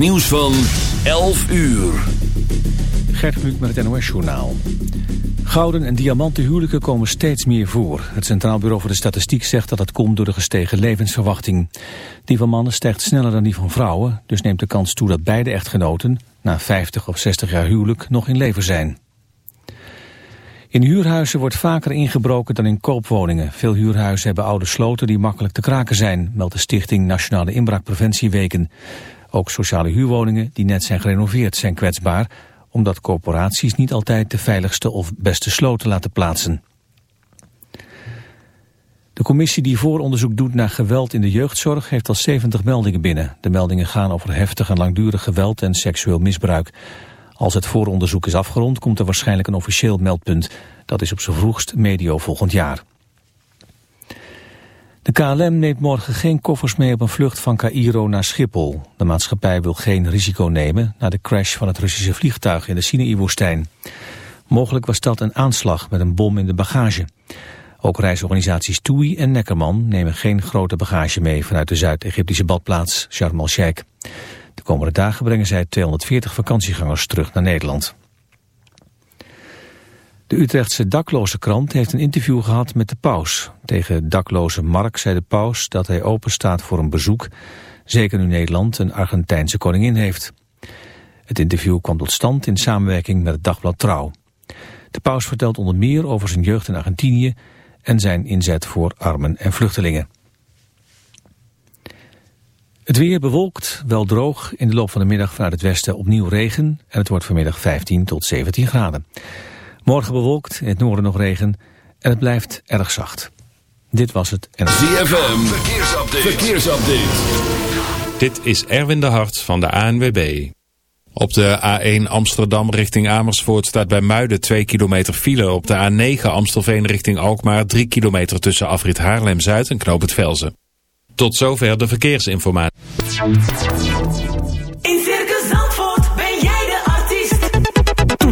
nieuws van 11 uur. Gert Kluk met het NOS-journaal. Gouden en diamanten huwelijken komen steeds meer voor. Het Centraal Bureau voor de Statistiek zegt dat het komt door de gestegen levensverwachting. Die van mannen stijgt sneller dan die van vrouwen, dus neemt de kans toe dat beide echtgenoten, na 50 of 60 jaar huwelijk, nog in leven zijn. In huurhuizen wordt vaker ingebroken dan in koopwoningen. Veel huurhuizen hebben oude sloten die makkelijk te kraken zijn, meldt de stichting Nationale Inbraakpreventieweken. Ook sociale huurwoningen die net zijn gerenoveerd zijn kwetsbaar, omdat corporaties niet altijd de veiligste of beste sloten laten plaatsen. De commissie die vooronderzoek doet naar geweld in de jeugdzorg heeft al 70 meldingen binnen. De meldingen gaan over heftig en langdurig geweld en seksueel misbruik. Als het vooronderzoek is afgerond komt er waarschijnlijk een officieel meldpunt. Dat is op z'n vroegst medio volgend jaar. De KLM neemt morgen geen koffers mee op een vlucht van Cairo naar Schiphol. De maatschappij wil geen risico nemen na de crash van het Russische vliegtuig in de Sinaï-woestijn. Mogelijk was dat een aanslag met een bom in de bagage. Ook reisorganisaties TUI en Neckerman nemen geen grote bagage mee vanuit de Zuid-Egyptische badplaats Sharm el-Sheikh. De komende dagen brengen zij 240 vakantiegangers terug naar Nederland. De Utrechtse dakloze krant heeft een interview gehad met de paus. Tegen dakloze Mark zei de paus dat hij open staat voor een bezoek, zeker nu Nederland een Argentijnse koningin heeft. Het interview kwam tot stand in samenwerking met het dagblad Trouw. De paus vertelt onder meer over zijn jeugd in Argentinië en zijn inzet voor armen en vluchtelingen. Het weer bewolkt, wel droog, in de loop van de middag vanuit het westen opnieuw regen en het wordt vanmiddag 15 tot 17 graden. Morgen bewolkt, in het noorden nog regen en het blijft erg zacht. Dit was het. En... ZFM, verkeersupdate. verkeersupdate. Dit is Erwin de Hart van de ANWB. Op de A1 Amsterdam richting Amersfoort staat bij Muiden 2 kilometer file. Op de A9 Amstelveen richting Alkmaar 3 kilometer tussen afrit Haarlem-Zuid en Knoop het Velzen. Tot zover de verkeersinformatie.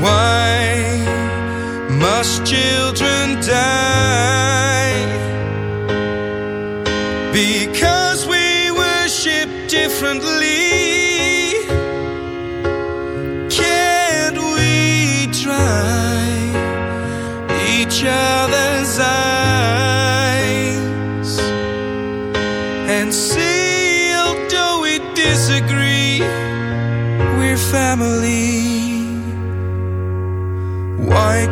Why must children die? Because we worship differently. Can't we try each other's eyes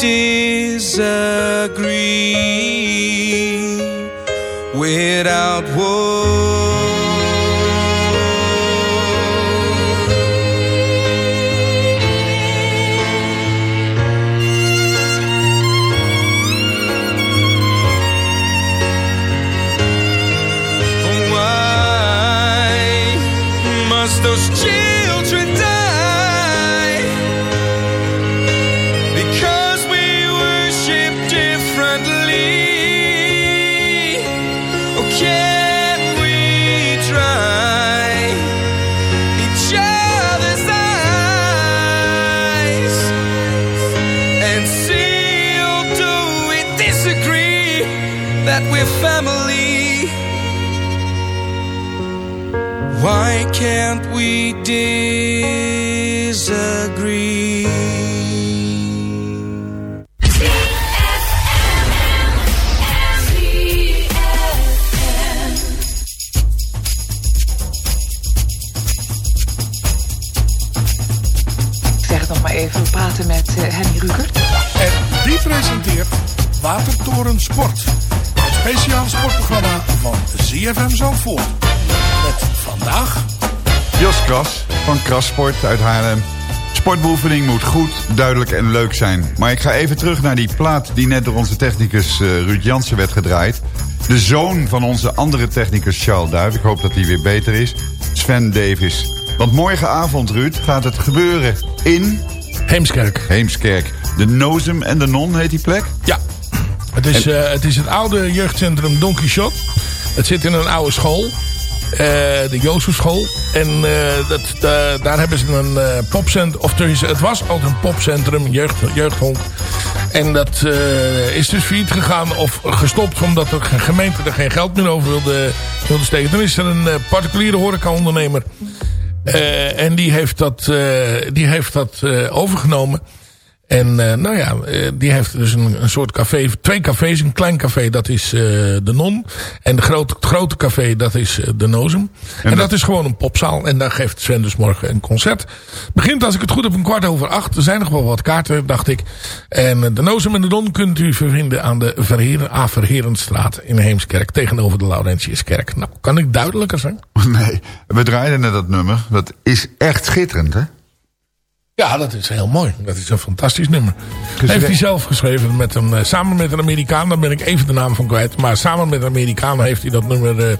Disagree. Without Watertoren Sport. Het speciaal sportprogramma van ZFM Zandvoort. Met vandaag... Jos Kras van Krasport uit Haarlem. Sportbeoefening moet goed, duidelijk en leuk zijn. Maar ik ga even terug naar die plaat die net door onze technicus eh, Ruud Jansen werd gedraaid. De zoon van onze andere technicus Charles Duif. Ik hoop dat hij weer beter is. Sven Davis. Want morgenavond, Ruud, gaat het gebeuren in... Heemskerk. Heemskerk. De Nozem en de Non heet die plek? Ja, het is, eh, het, is het oude jeugdcentrum Don Quixote. Het zit in een oude school. eh, de Jozefschool. En eh, dat, da- daar hebben ze een popcentrum. Of tenminste, het was ook een popcentrum, jeugd, jeugdhonk. En dat is dus failliet gegaan of gestopt omdat de gemeente er geen geld meer over wilde, wilde steken. Dan is er een particuliere horecaondernemer. En die heeft dat, die heeft dat overgenomen. En eh, nou ja, eh, die heeft dus een, een soort café, twee cafés. Een klein café, dat is eh, de Non. En de grote, het grote café, dat is de Nozem. En, dat, is gewoon een popzaal. En daar geeft Sven dus morgen een concert. Begint, als ik het goed heb, een kwart over acht. Er zijn nog wel wat kaarten, dacht ik. En de Nozem en de Non kunt u vinden aan de Verheren, A. Verherenstraat in Heemskerk. Tegenover de Laurentiuskerk. Nou, kan ik duidelijker zijn? Nee, we draaiden net dat nummer. Dat is echt schitterend, hè? Ja, dat is heel mooi. Dat is een fantastisch nummer. Dus heeft hij zelf geschreven met een, eh, samen met een Amerikaan. Daar ben ik even de naam van kwijt. Maar samen met een Amerikaan heeft hij dat nummer eh,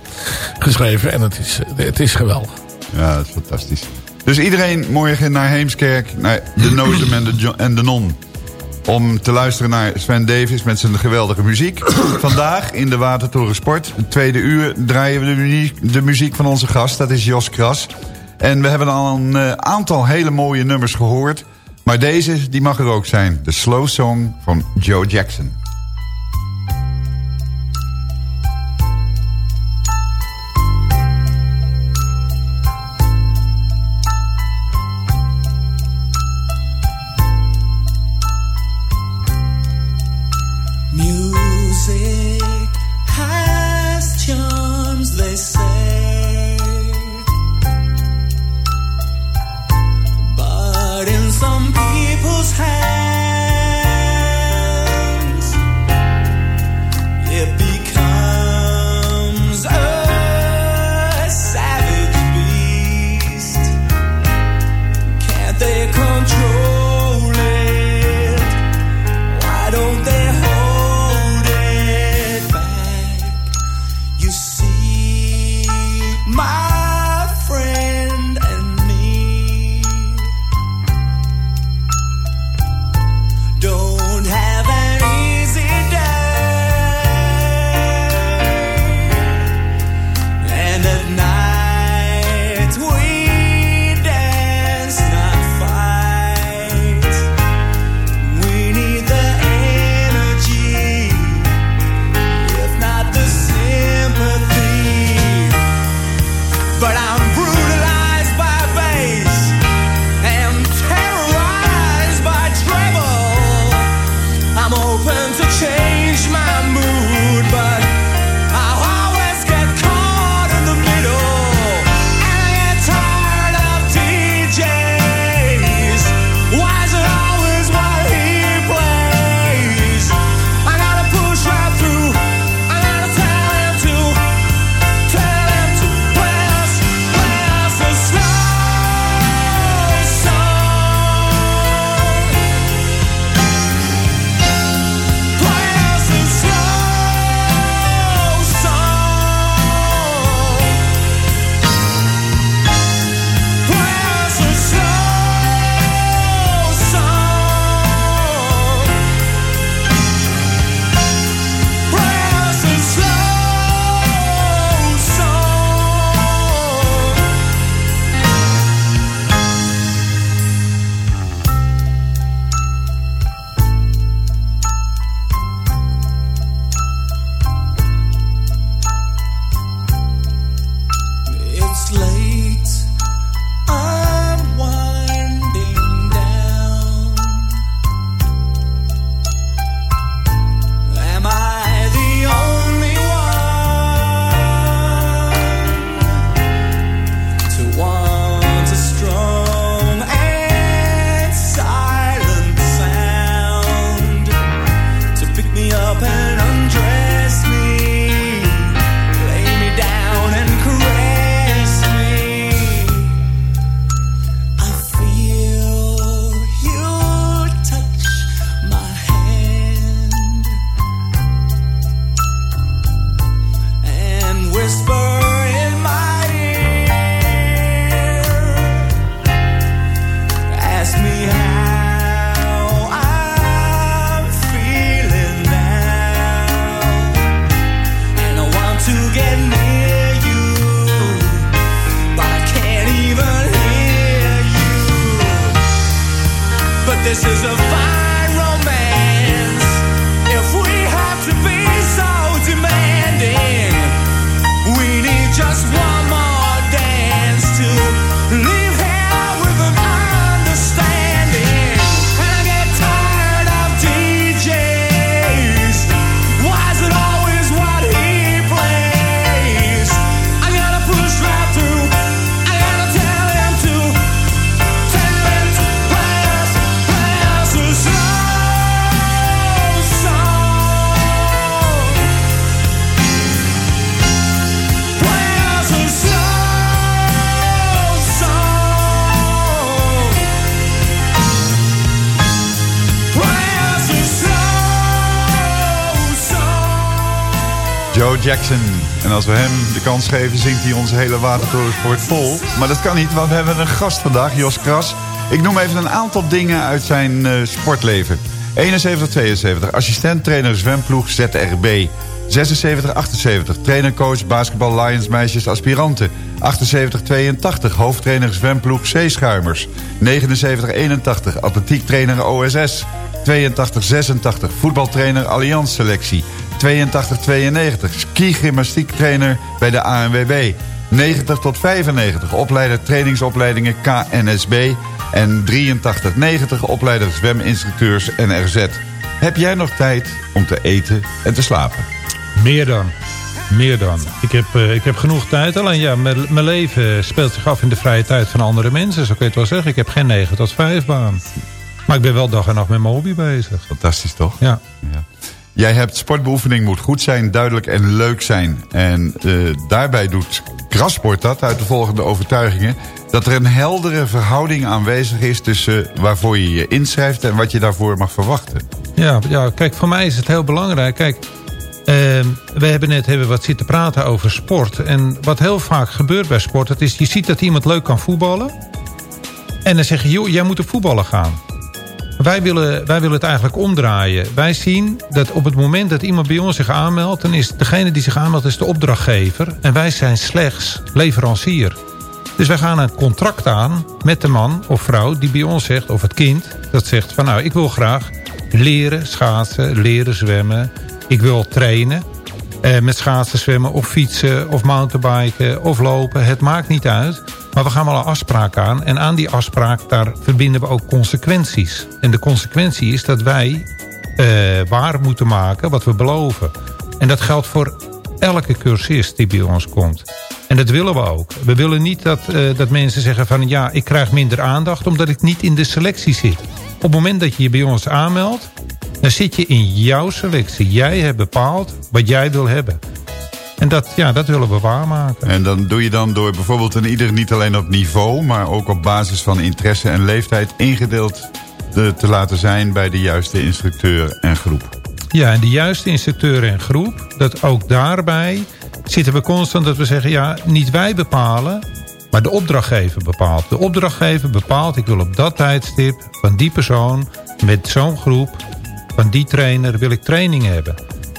geschreven. En het is, eh, het is geweldig. Ja, dat is fantastisch. Dus iedereen morgen naar Heemskerk, naar de Nozem en de, Jo- en de Non. Om te luisteren naar Sven Davis met zijn geweldige muziek. Vandaag in de Watertoren Sport, het tweede uur, draaien we de muziek, de muziek van onze gast. Dat is Jos Kras. En we hebben al een eh, aantal hele mooie nummers gehoord. Maar deze, die mag er ook zijn. De Slow Song van Joe Jackson. Jackson. En als we hem de kans geven, zingt hij onze hele watertorensport vol. Maar dat kan niet, want we hebben een gast vandaag, Jos Kras. Ik noem even een aantal dingen uit zijn eh, sportleven. 71-72, assistent-trainer zwemploeg ZRB. 76-78, trainer-coach basketbal Lions meisjes aspiranten. 78-82, hoofdtrainer zwemploeg Zeeschuimers. 79-81, atletiektrainer OSS. 82-86, voetbaltrainer Allianz Selectie. 82-92, ski-gymnastiektrainer bij de ANWB. 90 tot 95, opleider trainingsopleidingen KNSB. En 83-90, opleider zweminstructeurs NRZ. Heb jij nog tijd om te eten en te slapen? Meer dan. Meer dan. Ik heb, eh, ik heb genoeg tijd. Alleen ja, mijn mijn leven speelt zich af in de vrije tijd van andere mensen. Zo kun je het wel zeggen. Ik heb geen 9 tot 5 baan. Maar ik ben wel dag en nacht met mijn hobby bezig. Fantastisch toch? Ja. Ja. Jij hebt sportbeoefening moet goed zijn, duidelijk en leuk zijn. En eh, daarbij doet Krasport dat uit de volgende overtuigingen... dat er een heldere verhouding aanwezig is... tussen waarvoor je je inschrijft en wat je daarvoor mag verwachten. Ja, ja, kijk, voor mij is het heel belangrijk. Kijk, eh, we hebben net hebben wat zitten praten over sport. En wat heel vaak gebeurt bij sport... Dat is, je ziet dat iemand leuk kan voetballen. En dan zeg je, joh, jij moet op voetballen gaan. Wij willen, wij willen het eigenlijk omdraaien. Wij zien dat op het moment dat iemand bij ons zich aanmeldt... dan is degene die zich aanmeldt is de opdrachtgever. En wij zijn slechts leverancier. Dus wij gaan een contract aan met de man of vrouw die bij ons zegt... of het kind dat zegt van nou, ik wil graag leren schaatsen, leren zwemmen. Ik wil trainen eh, met schaatsen, zwemmen of fietsen of mountainbiken of lopen. Het maakt niet uit. Maar we gaan wel een afspraak aan. En aan die afspraak, daar verbinden we ook consequenties. En de consequentie is dat wij eh, waar moeten maken wat we beloven. En dat geldt voor elke cursist die bij ons komt. En dat willen we ook. We willen niet dat, eh, dat mensen zeggen van... ja, ik krijg minder aandacht omdat ik niet in de selectie zit. Op het moment dat je je bij ons aanmeldt... dan zit je in jouw selectie. Jij hebt bepaald wat jij wil hebben. En dat, ja, dat willen we waarmaken. En dan doe je dan door bijvoorbeeld een ieder niet alleen op niveau... maar ook op basis van interesse en leeftijd ingedeeld te, te laten zijn... bij de juiste instructeur en groep. Ja, en de juiste instructeur en groep, dat ook daarbij zitten we constant dat we zeggen... ja, niet wij bepalen, maar de opdrachtgever bepaalt. De opdrachtgever bepaalt, ik wil op dat tijdstip van die persoon... met zo'n groep, van die trainer wil ik training hebben.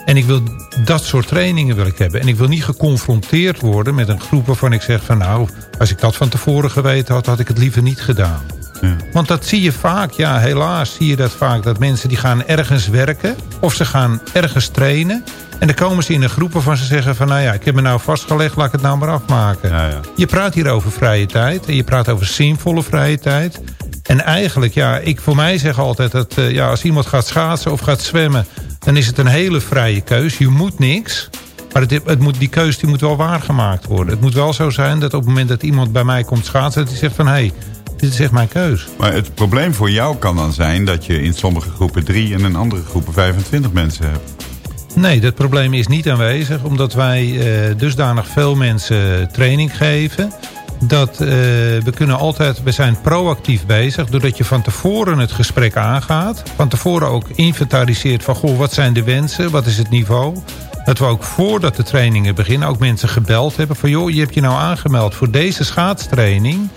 En ik wil dat soort trainingen wil ik hebben. En ik wil niet geconfronteerd worden met een groep waarvan ik zeg van... nou, als ik dat van tevoren geweten had, had ik het liever niet gedaan. Ja. Want dat zie je vaak, ja helaas zie je dat vaak... dat mensen die gaan ergens werken of ze gaan ergens trainen... en dan komen ze in een groep waarvan ze zeggen van... nou ja, ik heb me nou vastgelegd, laat ik het nou maar afmaken. Ja, ja. Je praat hier over vrije tijd en je praat over zinvolle vrije tijd. En eigenlijk, ja, ik voor mij zeg altijd dat eh, ja, als iemand gaat schaatsen of gaat zwemmen... dan is het een hele vrije keus. Je moet niks... Maar het, het moet, die keus die moet wel waargemaakt worden. Het moet wel zo zijn dat op het moment dat iemand bij mij komt schaatsen... dat hij zegt van, hé, hey, dit is echt mijn keus. Maar het probleem voor jou kan dan zijn... dat je in sommige groepen drie en in andere groepen 25 mensen hebt. Nee, dat probleem is niet aanwezig. Omdat wij eh, dusdanig veel mensen training geven. Dat eh, we kunnen altijd, we zijn proactief bezig. Doordat je van tevoren het gesprek aangaat. Van tevoren ook inventariseert van, goh, wat zijn de wensen? Wat is het niveau? Dat we ook voordat de trainingen beginnen ook mensen gebeld hebben. Van, joh, je hebt je nou aangemeld voor deze schaatstraining.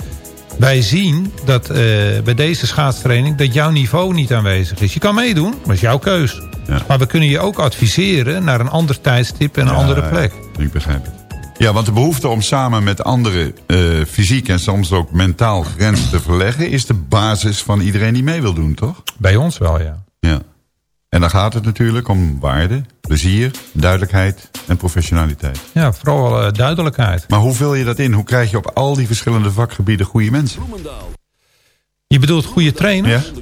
Wij zien dat eh, bij deze schaatstraining dat jouw niveau niet aanwezig is. Je kan meedoen, maar dat is jouw keus. Ja. Maar we kunnen je ook adviseren naar een ander tijdstip en een Ja, andere plek. Ik begrijp het. Ja, want de behoefte om samen met anderen eh, fysiek en soms ook mentaal grenzen te verleggen... is de basis van iedereen die mee wil doen, toch? Bij ons wel, ja. Ja. En dan gaat het natuurlijk om waarde, plezier, duidelijkheid en professionaliteit. Ja, vooral eh, duidelijkheid. Maar hoe vul je dat in? Hoe krijg je op al die verschillende vakgebieden goede mensen? Je bedoelt goede trainers?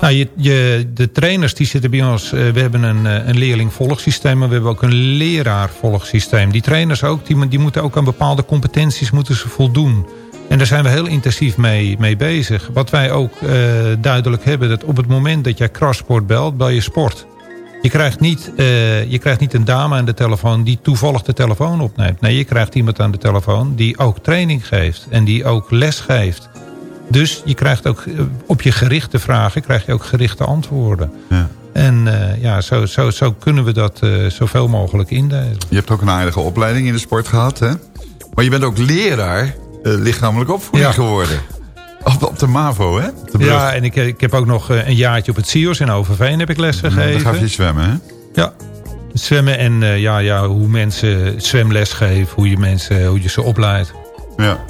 Nou, je, je, de trainers die zitten bij ons... eh, we hebben een, eh, een leerling-volgsysteem... maar we hebben ook een leraar-volgsysteem. Die trainers ook, die, die moeten ook aan bepaalde competenties moeten ze voldoen. En daar zijn we heel intensief mee, mee bezig. Wat wij ook eh, duidelijk hebben... dat op het moment dat jij crossport belt, bel je sport. Je krijgt, niet, je krijgt niet een dame aan de telefoon die toevallig de telefoon opneemt. Nee, je krijgt iemand aan de telefoon die ook training geeft. En die ook les geeft. Dus je krijgt ook eh, op je gerichte vragen krijg je ook gerichte antwoorden. Ja. En eh, ja, zo, zo, zo kunnen we dat eh, zoveel mogelijk indelen. Je hebt ook een aardige opleiding in de sport gehad, hè? Maar je bent ook leraar eh, lichamelijke opvoeding Ja. geworden. Op, op de MAVO, hè? De. Ja, en ik, ik heb ook nog een jaartje op het CIO's in Overveen heb ik lessen Dan gegeven. gaf je zwemmen, hè? Ja, zwemmen en ja, ja, hoe mensen zwemles geven, hoe je mensen, hoe je ze opleidt. Ja.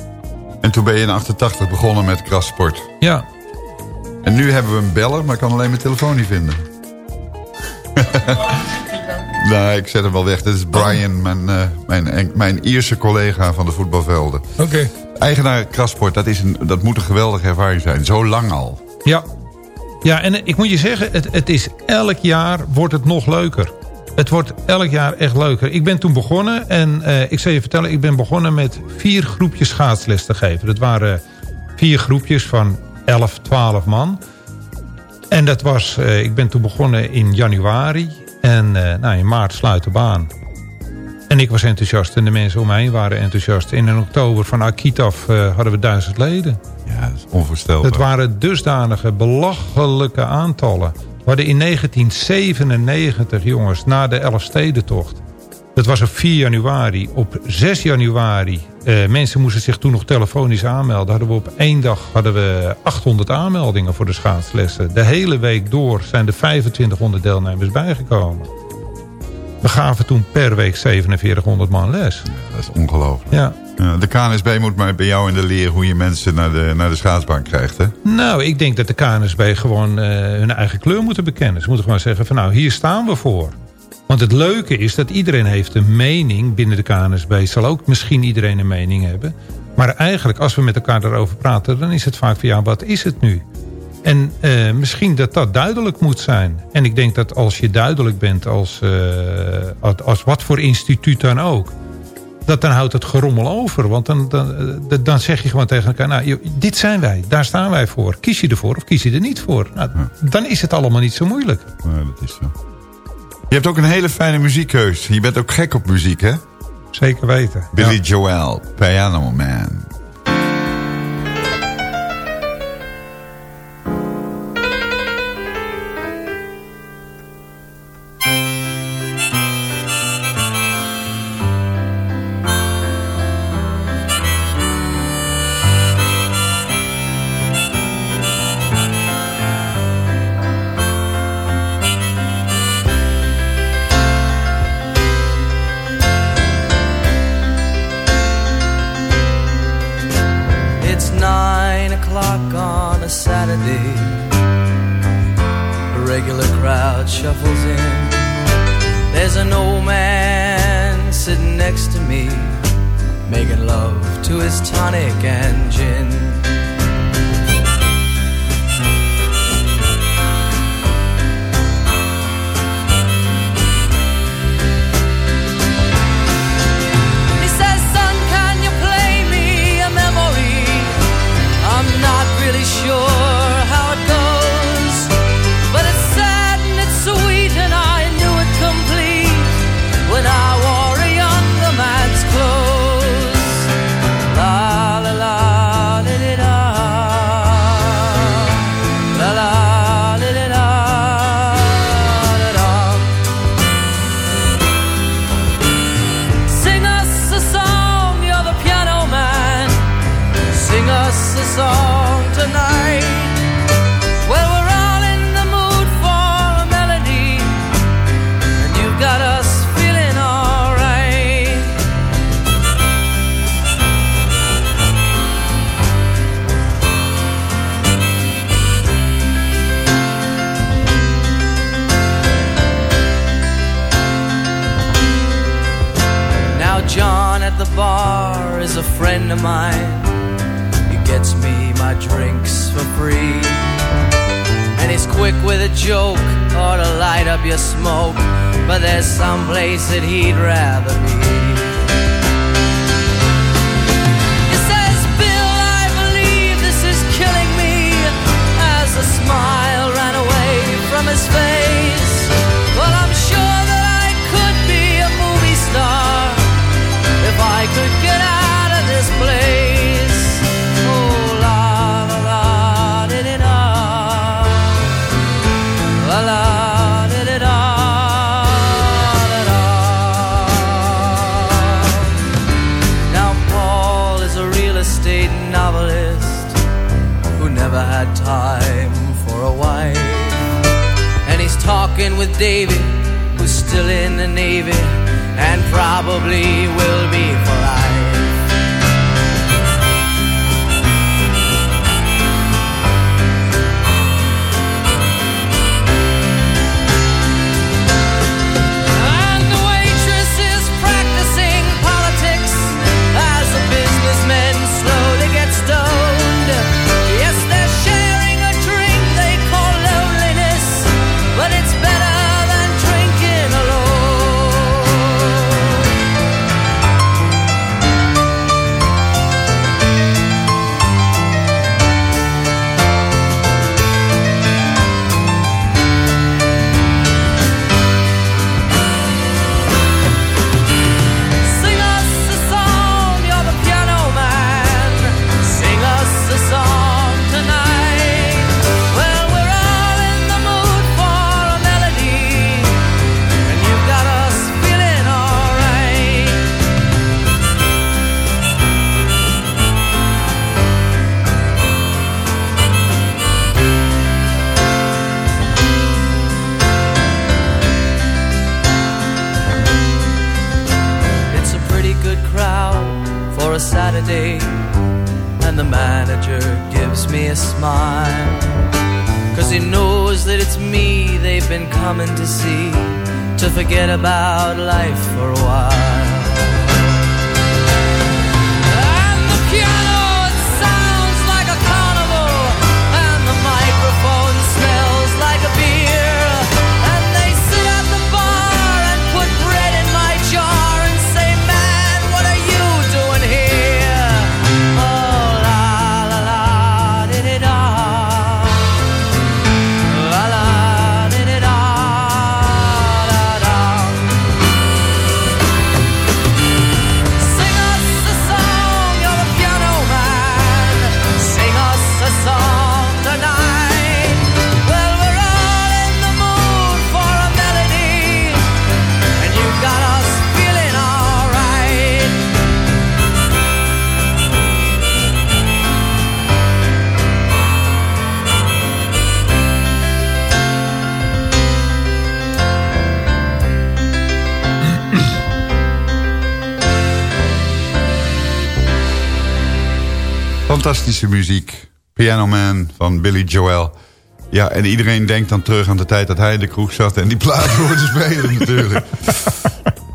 En toen ben je in 88 begonnen met krachtsport. Ja, En nu hebben we een beller, maar ik kan alleen mijn telefoon niet vinden. nou, ik zet hem wel weg. Dit is Brian, mijn, eh, mijn, mijn Ierse collega van de voetbalvelden. Oké. Eigenaar krachtsport, dat, is een, dat moet een geweldige ervaring zijn. Zo lang al. ja. Ja, en ik moet je zeggen, het, het is elk jaar wordt het nog leuker. Het wordt elk jaar echt leuker. Ik ben toen begonnen en eh, ik zal je vertellen... ik ben begonnen met vier groepjes schaatsles te geven. Dat waren vier groepjes van 11, 12 man. En dat was, eh, ik ben toen begonnen in januari. En eh, nou, in maart sluit de baan. En ik was enthousiast en de mensen om heen waren enthousiast. En in oktober van Akita af eh, hadden we duizend leden. Ja, dat is onvoorstelbaar. Dat waren dusdanige belachelijke aantallen. We hadden in 1997, jongens, na de Elfstedentocht... dat was op 4 januari. Op 6 januari, eh, mensen moesten zich toen nog telefonisch aanmelden... hadden we op één dag hadden we 800 aanmeldingen voor de schaatslessen. De hele week door zijn er 2500 deelnemers bijgekomen. We gaven toen per week 4700 man les. Dat is ongelooflijk. Ja. De KNSB moet maar bij jou in de leer hoe je mensen naar de, naar de schaatsbaan krijgt, hè? Nou, ik denk dat de KNSB gewoon eh, hun eigen kleur moeten bekennen. Ze moeten gewoon zeggen van nou, hier staan we voor. Want het leuke is dat iedereen heeft een mening binnen de KNSB. Zal ook misschien iedereen een mening hebben. Maar eigenlijk, als we met elkaar daarover praten... dan is het vaak van ja, wat is het nu? En eh, misschien dat dat duidelijk moet zijn. En ik denk dat als je duidelijk bent als, eh, als wat voor instituut dan ook... dat dan houdt het gerommel over. Want dan, dan, eh, dan zeg je gewoon tegen elkaar... Nou, dit zijn wij, daar staan wij voor. Kies je ervoor of kies je er niet voor? Nou, Dan is het allemaal niet zo moeilijk. Ja, dat is zo. Je hebt ook een hele fijne muziekkeus. Je bent ook gek op muziek, hè? Zeker weten. Billy Ja. Joel, Piano Man. Fantastische muziek. Piano Man van Billy Joel. Ja, en iedereen denkt dan terug aan de tijd dat hij in de kroeg zat... en die plaat hoorde spelen natuurlijk.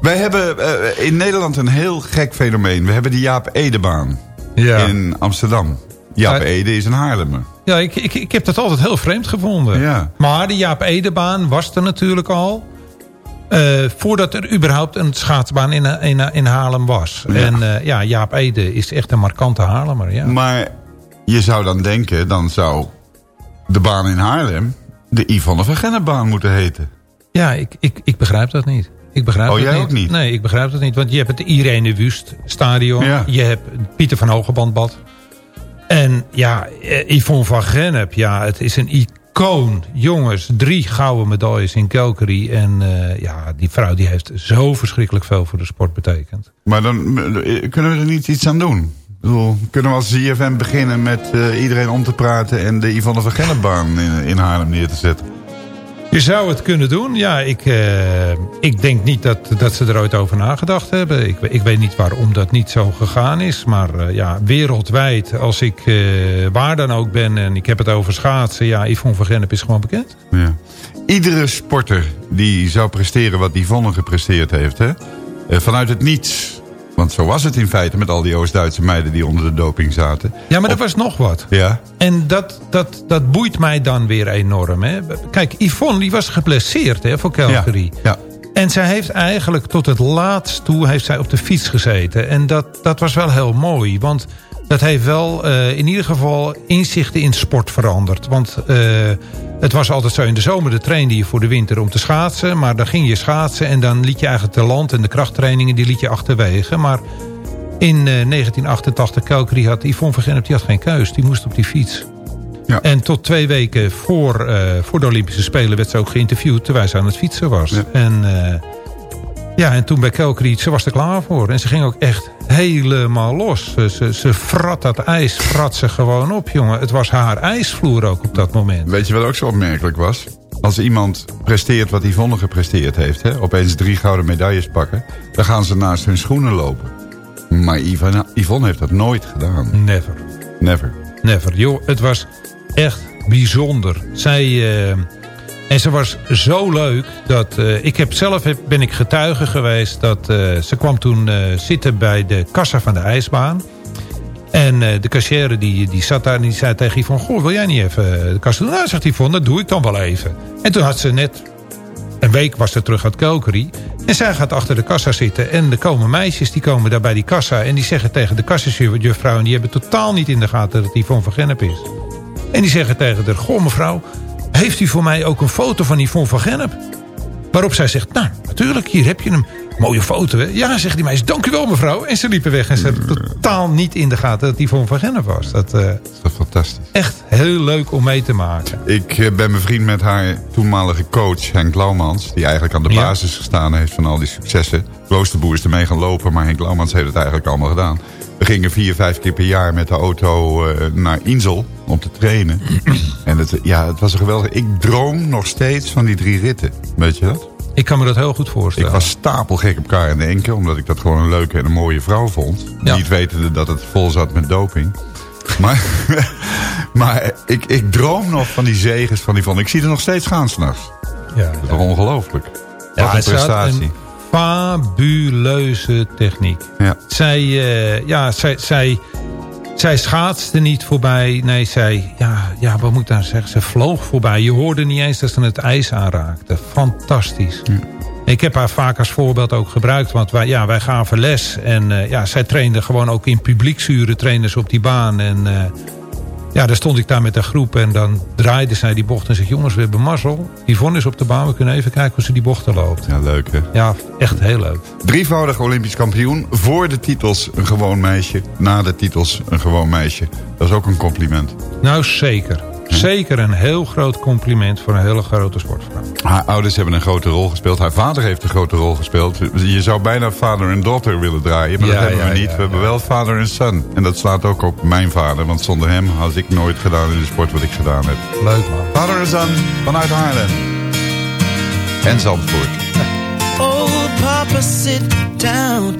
Wij hebben eh, in Nederland een heel gek fenomeen. We hebben de Jaap Edebaan Ja. in Amsterdam. Jaap Ja. Ede is een Haarlemmer. Ja, ik, ik, ik heb dat altijd heel vreemd gevonden. Ja. Maar de Jaap Edebaan was er natuurlijk al. Eh, voordat er überhaupt een schaatsbaan in, in, in Haarlem was. Ja. En eh, ja, Jaap Ede is echt een markante Haarlemmer. Ja. Maar je zou dan denken, dan zou de baan in Haarlem... de Yvonne van Gennepbaan moeten heten. Ja, ik, ik, ik begrijp dat niet. Ik begrijp Oh, jij niet. ook niet? Nee, ik begrijp dat niet. Want je hebt het Irene Wust stadion. Ja. Je hebt Pieter van Hogebandbad. En ja, eh, Yvonne van Gennep. Ja, het is een icoon. Jongens, drie gouden medailles in Calgary. En eh, ja, die vrouw die heeft zo verschrikkelijk veel voor de sport betekend. Maar dan eh, kunnen we er niet iets aan doen. Bedoel, kunnen we als ZFM beginnen met eh, iedereen om te praten... en de Yvonne van Gennepbaan in, in Haarlem neer te zetten? Je zou het kunnen doen. Ja, ik, eh, ik denk niet dat, dat ze er ooit over nagedacht hebben. Ik, ik weet niet waarom dat niet zo gegaan is. Maar eh, ja, wereldwijd, als ik eh, waar dan ook ben... en ik heb het over schaatsen... ja, Yvonne van is gewoon bekend. Ja. Iedere sporter die zou presteren wat Yvonne gepresteerd heeft... Hè? vanuit het niets Want zo was het in feite met al die Oost-Duitse meiden die onder de doping zaten. Ja, maar er was nog wat. Ja, En dat, dat, dat boeit mij dan weer enorm. Hè. Kijk, Yvonne die was geblesseerd hè, voor Calgary. ja. En zij heeft eigenlijk tot het laatst toe heeft zij op de fiets gezeten. En dat, dat was wel heel mooi. Want dat heeft wel eh, in ieder geval inzichten in sport veranderd. Want eh, het was altijd zo in de zomer. De trainde je voor de winter om te schaatsen. Maar dan ging je schaatsen. En dan liet je eigenlijk de land en de krachttrainingen. Die liet je achterwege. Maar in eh, 1988 Calgary had Yvonne van Gennep, die had geen keus. Die moest op die fiets. Ja. En tot twee weken voor, eh, voor de Olympische Spelen werd ze ook geïnterviewd terwijl ze aan het fietsen was. Ja. En, eh, ja, en toen bij Calgary, ze was er klaar voor. En ze ging ook echt helemaal los. Ze, ze, ze frat dat ijs, frat ze gewoon op, jongen. Het was haar ijsvloer ook op dat moment. Weet je wat ook zo opmerkelijk was? Als iemand presteert wat Yvonne gepresteerd heeft... Hè, opeens drie gouden medailles pakken... dan gaan ze naast hun schoenen lopen. Maar Yvonne, Yvonne heeft dat nooit gedaan. Never. Never. Never. Joh, het was echt bijzonder. Zij, eh, en ze was zo leuk dat... eh, ik heb zelf ben ik getuige geweest dat eh, ze kwam toen eh, zitten bij de kassa van de ijsbaan. En de cashier die, die zat daar en die zei tegen Yvonne... Goh, wil jij niet even de kassa doen? Nou, zegt Yvonne, dat doe ik dan wel even. En toen had ze net... Een week was ze terug uit Calgary. En zij gaat achter de kassa zitten. En er komen meisjes die komen daar bij die kassa. En die zeggen tegen de kassajuffrouw... en die hebben totaal niet in de gaten dat Yvonne van Gennep is. En die zeggen tegen haar... Goh mevrouw, heeft u voor mij ook een foto van Yvonne van Gennep? Waarop zij zegt, nou, natuurlijk, hier heb je hem. Mooie foto, hè? Ja, zegt die meisje, dank u wel mevrouw. En ze liepen weg en ze hadden totaal niet in de gaten dat Yvonne van Gennep was. Dat eh Dat is fantastisch. echt heel leuk om mee te maken. Ik eh, ben bevriend met haar toenmalige coach Henk Laumans... die eigenlijk aan de Ja. basis gestaan heeft van al die successen. Kloosterboer is ermee gaan lopen, maar Henk Laumans heeft het eigenlijk allemaal gedaan. We gingen vier, vijf keer per jaar met de auto eh, naar Insel om te trainen. en het, ja, het was een geweldig... Ik droom nog steeds van die drie ritten. Weet je dat? Ik kan me dat heel goed voorstellen. Ik was stapelgek op Karen Enke, omdat ik dat gewoon een leuke en een mooie vrouw vond. Ja. Niet wetende dat het vol zat met doping. Maar, maar ik, ik droom nog van die zegens van die van. Ik zie er nog steeds gaan s'nachts. ja, Dat is toch ongelooflijk. Ja, Wat een prestatie. een fabuleuze techniek. Ja. Zij, eh, ja, zij, zij, zij schaatste niet voorbij. Nee, zij, ja, ja, wat moet ik nou zeggen? Ze vloog voorbij. Je hoorde niet eens dat ze het ijs aanraakte. Fantastisch. Ik heb haar vaak als voorbeeld ook gebruikt. Want wij, ja, wij gaven les. En eh, ja, zij trainde gewoon ook in publieksuren. Trainen ze op die baan. En eh, ja, dan stond ik daar met een groep. En dan draaide zij die bocht en zegt... Jongens, we hebben mazzel. Yvonne is op de baan. We kunnen even kijken hoe ze die bochten loopt. Ja, leuk hè. Ja, echt heel leuk. Drievoudig Olympisch kampioen. Voor de titels een gewoon meisje. Na de titels een gewoon meisje. Dat is ook een compliment. Nou, zeker. Zeker een heel groot compliment voor een hele grote sportvrouw. Haar ouders hebben een grote rol gespeeld. Haar vader heeft een grote rol gespeeld. Je zou bijna vader en daughter willen draaien. Maar Ja, dat hebben ja, we niet. ja, we hebben wel vader en son. En dat slaat ook op mijn vader. Want zonder hem had ik nooit gedaan in de sport wat ik gedaan heb. Leuk man. Vader en son vanuit Haarlem. En Zandvoort. Oh, Papa, sit down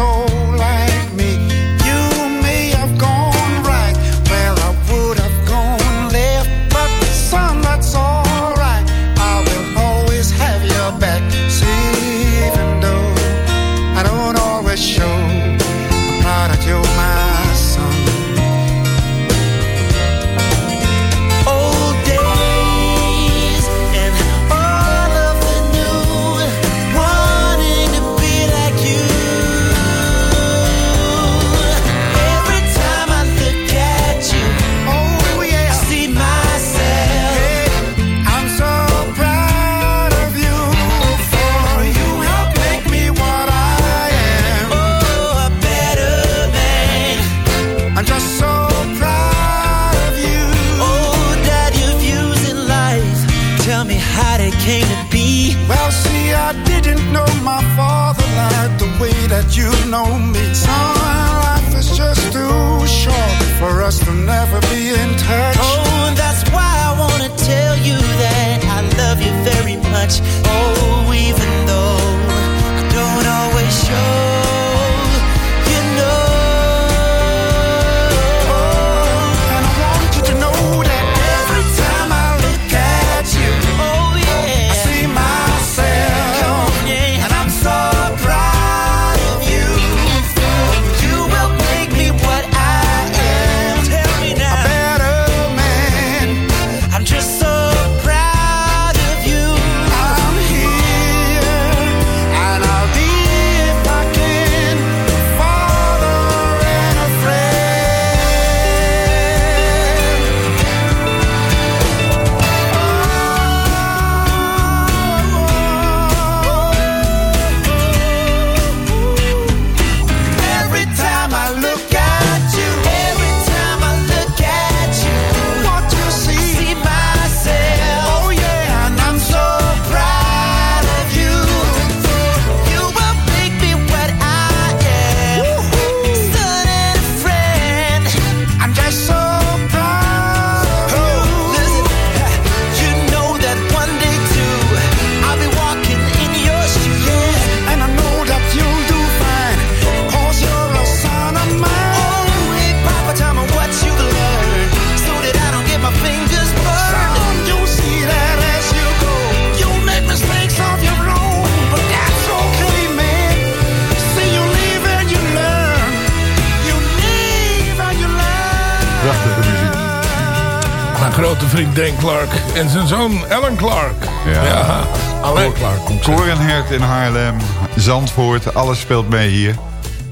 Soul En zijn zoon Alan Clark. Ja. Ja, Alain Clark. zeggen. Korenhert in Haarlem, Zandvoort, alles speelt mee hier.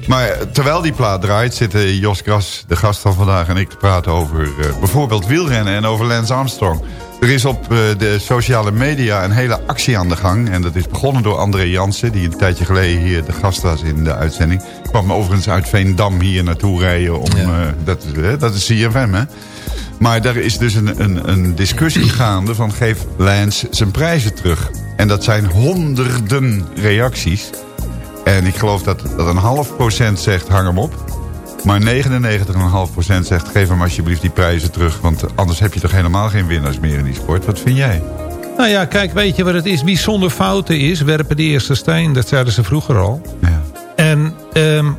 Maar terwijl die plaat draait, zitten Jos Gras, de gast van vandaag... en ik te praten over eh, bijvoorbeeld wielrennen en over Lance Armstrong. Er is op eh, de sociale media een hele actie aan de gang. En dat is begonnen door André Jansen... die een tijdje geleden hier de gast was in de uitzending. kwam overigens uit Veendam hier naartoe rijden. Om, eh, dat, is, eh, dat is CFM, hè? Maar daar is dus een, een, een discussie gaande van... geef Lance zijn prijzen terug. En dat zijn honderden reacties... En ik geloof dat, dat een half procent zegt hang hem op. Maar 99,5 procent zegt geef hem alsjeblieft die prijzen terug. Want anders heb je toch helemaal geen winnaars meer in die sport. Wat vind jij? Nou ja, kijk, weet je wat het is? Wie zonder fouten is, werpen de eerste steen. Dat zeiden ze vroeger al. Ja. En ehm,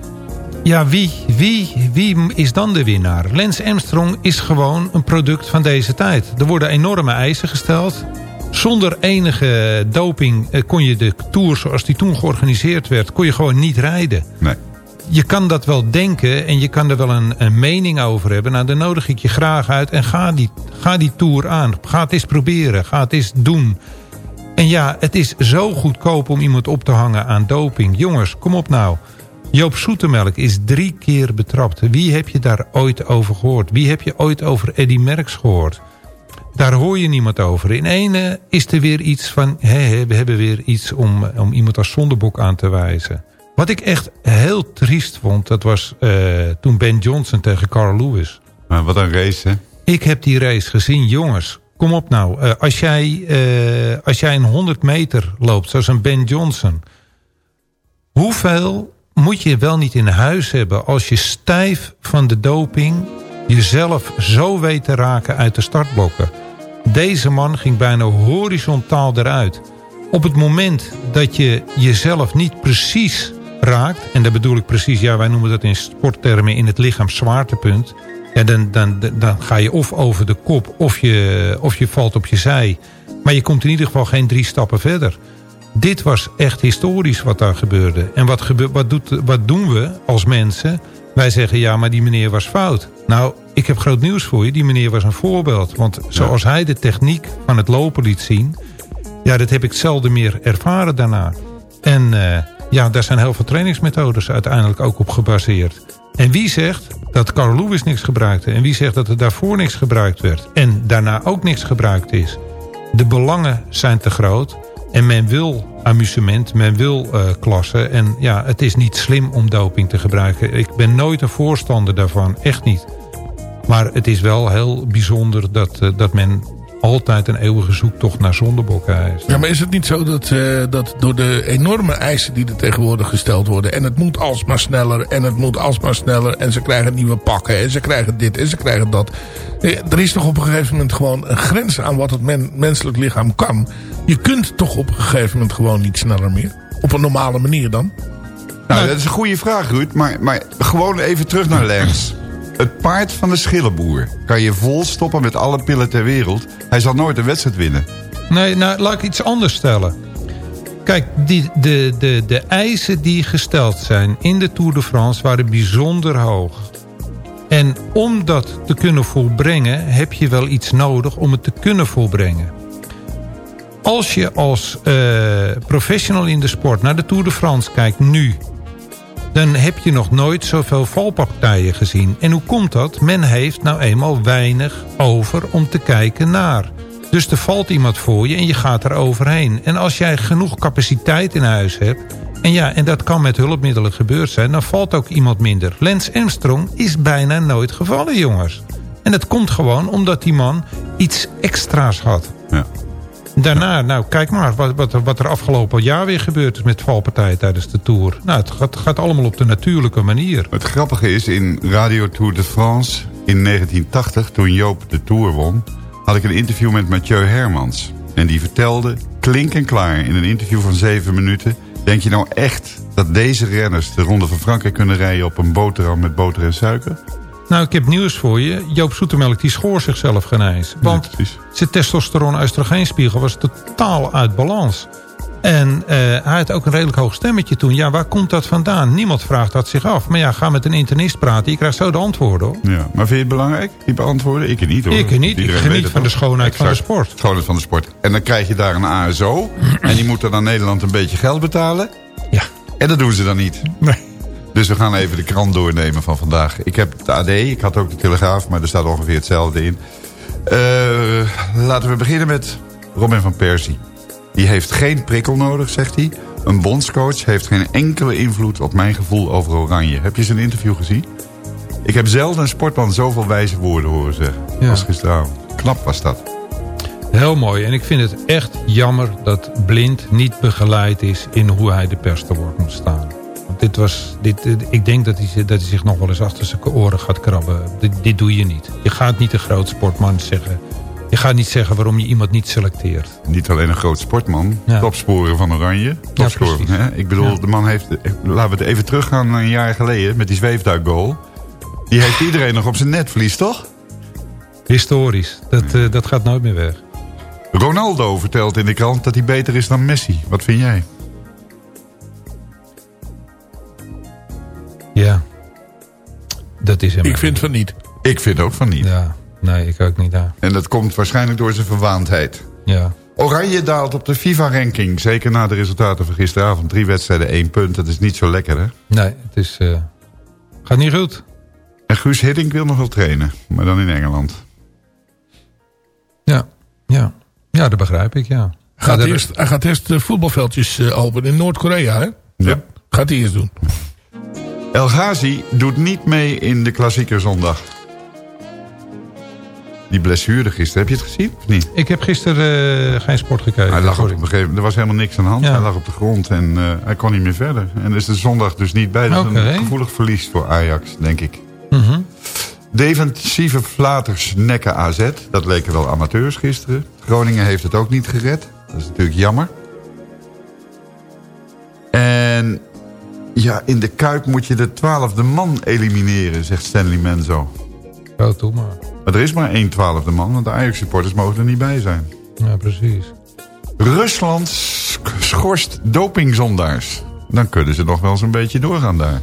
ja, wie, wie, wie is dan de winnaar? Lance Armstrong is gewoon een product van deze tijd. Er worden enorme eisen gesteld. Zonder enige doping eh, kon je de Tour zoals die toen georganiseerd werd... kon je gewoon niet rijden. Nee. Je kan dat wel denken en je kan er wel een, een mening over hebben. Nou, dan nodig ik je graag uit en ga die, ga die Tour aan. Ga het eens proberen, ga het eens doen. En ja, het is zo goedkoop om iemand op te hangen aan doping. Jongens, kom op nou. Joop Zoetemelk is drie keer betrapt. Wie heb je daar ooit over gehoord? Wie heb je ooit over Eddy Merckx gehoord? Daar hoor je niemand over. In ene is er weer iets van... Hé, hé, we hebben weer iets om, om iemand als zondebok aan te wijzen. Wat ik echt heel triest vond... dat was eh, toen Ben Johnson tegen Carl Lewis. Maar wat een race, hè? Ik heb die race gezien. Jongens, kom op nou. Eh, als, jij, eh, als jij een 100 meter loopt, zoals een Ben Johnson... hoeveel moet je wel niet in huis hebben... als je stijf van de doping jezelf zo weet te raken uit de startblokken? Deze man ging bijna horizontaal eruit. Op het moment dat je jezelf niet precies raakt... en dat bedoel ik precies, ja, wij noemen dat in sporttermen... in het lichaam zwaartepunt... Ja, dan, dan, dan ga je of over de kop of je, of je valt op je zij. Maar je komt in ieder geval geen drie stappen verder. Dit was echt historisch wat daar gebeurde. En wat, gebe wat, doet, wat doen we als mensen? Wij zeggen, ja, maar die meneer was fout. Nou, ik heb groot nieuws voor je. Die meneer was een voorbeeld. Want zoals hij de techniek van het lopen liet zien... ja, dat heb ik zelden meer ervaren daarna. En eh, ja, daar zijn heel veel trainingsmethodes uiteindelijk ook op gebaseerd. En wie zegt dat Carl Lewis niks gebruikte... en wie zegt dat er daarvoor niks gebruikt werd... en daarna ook niks gebruikt is... de belangen zijn te groot... en men wil amusement, men wil eh klassen... en ja, het is niet slim om doping te gebruiken. Ik ben nooit een voorstander daarvan, echt niet. Maar het is wel heel bijzonder dat, eh, dat men altijd een eeuwige zoektocht naar zondebokken is. Ja, maar is het niet zo dat, eh, dat door de enorme eisen die er tegenwoordig gesteld worden... en het moet alsmaar sneller en het moet alsmaar sneller... en ze krijgen nieuwe pakken en ze krijgen dit en ze krijgen dat... Eh, Er is toch op een gegeven moment gewoon een grens aan wat het men- menselijk lichaam kan. Je kunt toch op een gegeven moment gewoon niet sneller meer. Op een normale manier dan. Nou, dat is een goede vraag, Ruud. Maar, maar gewoon even terug naar Lens. Het paard van de schillenboer kan je vol stoppen met alle pillen ter wereld. Hij zal nooit een wedstrijd winnen. Nee, nou, laat ik iets anders stellen. Kijk, die, de, de, de eisen die gesteld zijn in de Tour de France waren bijzonder hoog. En om dat te kunnen volbrengen, heb je wel iets nodig om het te kunnen volbrengen. Als je als eh, professional in de sport naar de Tour de France kijkt nu... dan heb je nog nooit zoveel valpartijen gezien. En hoe komt dat? Men heeft nou eenmaal weinig over om te kijken naar. Dus er valt iemand voor je en je gaat er overheen. En als jij genoeg capaciteit in huis hebt... en ja, en dat kan met hulpmiddelen gebeurd zijn... dan valt ook iemand minder. Lance Armstrong is bijna nooit gevallen, jongens. En dat komt gewoon omdat die man iets extra's had. Ja. Daarna, nou kijk maar wat, wat, wat er afgelopen jaar weer gebeurd is met valpartijen tijdens de Tour. Nou, het gaat, gaat allemaal op de natuurlijke manier. Het grappige is, in Radio Tour de France in 1980, toen Joop de Tour won... had ik een interview met Mathieu Hermans. En die vertelde, klink en klaar, in een interview van zeven minuten... denk je nou echt dat deze renners de Ronde van Frankrijk kunnen rijden... op een boterham met boter en suiker? Nou, ik heb nieuws voor je. Joop Zoetemelk die schoor zichzelf geen eens. Want zijn testosteron-oestrogeenspiegel was totaal uit balans. En eh, hij had ook een redelijk hoog stemmetje toen. Ja, waar komt dat vandaan? Niemand vraagt dat zich af. Maar ja, ga met een internist praten. Je krijgt zo de antwoorden hoor. Ja, maar vind je het belangrijk, die beantwoorden? Ik niet hoor. Ik niet. Ik geniet van de schoonheid van de sport. Schoonheid van de sport. En dan krijg je daar een ASO. en die moet dan aan Nederland een beetje geld betalen. Ja. En dat doen ze dan niet. Nee. Dus we gaan even de krant doornemen van vandaag. Ik heb de AD, ik had ook de Telegraaf, maar er staat ongeveer hetzelfde in. Eh, laten we beginnen met Robin van Persie. Die heeft geen prikkel nodig, zegt hij. Een bondscoach heeft geen enkele invloed op mijn gevoel over Oranje. Heb je zijn interview gezien? Ik heb zelden een sportman zoveel wijze woorden horen zeggen. Ja. Als gisteravond. Knap was dat. Heel mooi. En ik vind het echt jammer dat Blind niet begeleid is... in hoe hij de pers te woord moet staan. Dit was, dit, ik denk dat hij, dat hij zich nog wel eens achter zijn oren gaat krabben. Dit, dit doe je niet. Je gaat niet de groot sportman zeggen... Je gaat niet zeggen waarom je iemand niet selecteert. Niet alleen een groot sportman. Ja. Topsporer van Oranje. Precies. hè? Ik bedoel, Ja. de man heeft... Laten we het even teruggaan naar een jaar geleden... met die zweefduikgoal. Die heeft iedereen nog op zijn netvlies, toch? Historisch. Dat, eh, dat gaat nooit meer weg. Ronaldo vertelt in de krant dat hij beter is dan Messi. Wat vind jij? Dat is hem. Ik vind van niet. Ik vind ook van niet. Ja. Nee, ik ook niet. Ja. En dat komt waarschijnlijk door zijn verwaandheid. ja. Oranje daalt op de FIFA-ranking. Zeker na de resultaten van gisteravond. Drie wedstrijden, één punt. Dat is niet zo lekker, hè? Nee, het is... eh, gaat niet goed. En Guus Hiddink wil nog wel trainen. Maar dan in Engeland. Ja. Ja. Ja, dat begrijp ik, ja. Gaat Ja, eerst, hij gaat eerst de voetbalveldjes eh, openen in Noord-Korea, hè? Ja. Gaat hij eerst doen. El Ghazi doet niet mee in de klassieker zondag. Die blessure gisteren, heb je het gezien of niet? Ik heb gisteren eh, geen sport gekeken. Hij lag op een gegeven, er was helemaal niks aan de hand. Ja. Hij lag op de grond en eh, hij kon niet meer verder. En is de zondag dus niet bij. Dat is een gevoelig verlies voor Ajax, denk ik. Mhm. Defensieve flaters nekken AZ. Dat leken wel amateurs gisteren. Groningen heeft het ook niet gered. Dat is natuurlijk jammer. En ja, in de Kuip moet je de twaalfde man elimineren, zegt Stanley Menzo. Zo, toe maar. Maar er is maar één twaalfde man, want de Ajax-supporters mogen er niet bij zijn. Ja, precies. Rusland schorst dopingzondaars. Dan kunnen ze nog wel eens een beetje doorgaan daar.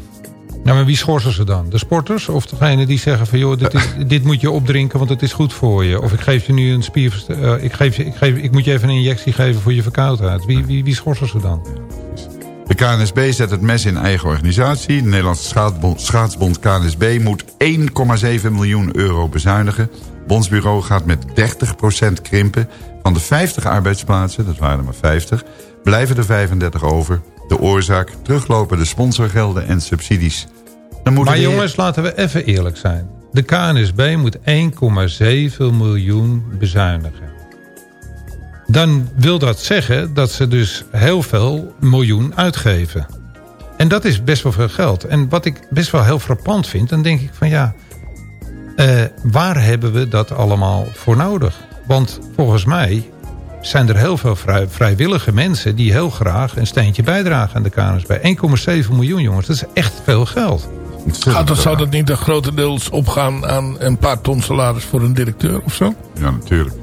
Nou, maar wie schorsen ze dan? De sporters of degene die zeggen van... joh, dit, is, dit moet je opdrinken, want het is goed voor je. Of ik geef je nu een spier... eh, ik, geef je, ik, geef, ik moet je even een injectie geven voor je verkoudheid. Wie, wie, wie schorsen ze dan? De KNSB zet het mes in eigen organisatie. De Nederlandse schaatsbond, schaatsbond KNSB moet 1,7 miljoen euro bezuinigen. Bondsbureau gaat met 30% krimpen. Van de 50 arbeidsplaatsen, dat waren er maar 50, blijven er 35 over. De oorzaak, teruglopende sponsorgelden en subsidies. Dan Maar de- jongens, laten we even eerlijk zijn. De KNSB moet 1,7 miljoen bezuinigen. Dan wil dat zeggen dat ze dus heel veel miljoen uitgeven. En dat is best wel veel geld. En wat ik best wel heel frappant vind, dan denk ik van ja... eh, waar hebben we dat allemaal voor nodig? Want volgens mij zijn er heel veel vrij- vrijwillige mensen... die heel graag een steentje bijdragen aan de KNSB. 1,7 miljoen jongens, dat is echt veel geld. Gaat dat, zou dat niet dan grotendeels opgaan aan een paar ton salaris voor een directeur of zo? Ja, natuurlijk.